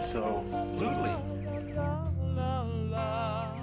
so lutely. La, la, la,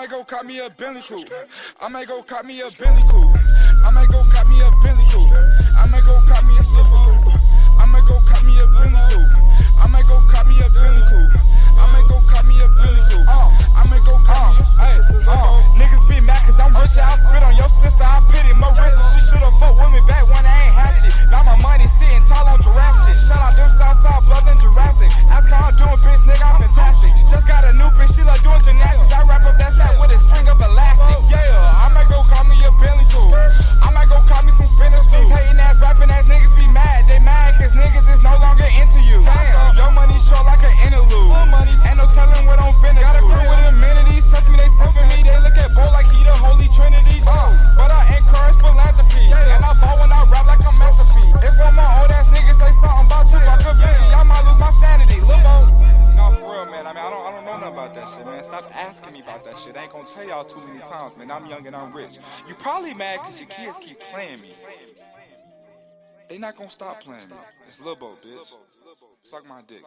might go cop me a Bentley coupe. I might go cop me a Bentley coupe. I might go cop me a Bentley coupe. I might go cop me a Bentley that shit. I ain't gonna tell y'all too many times, man. I'm young and I'm rich. You probably mad cause your kids keep playing me. They not gonna stop playing me. It's Lil Bo, bitch. Suck my dick.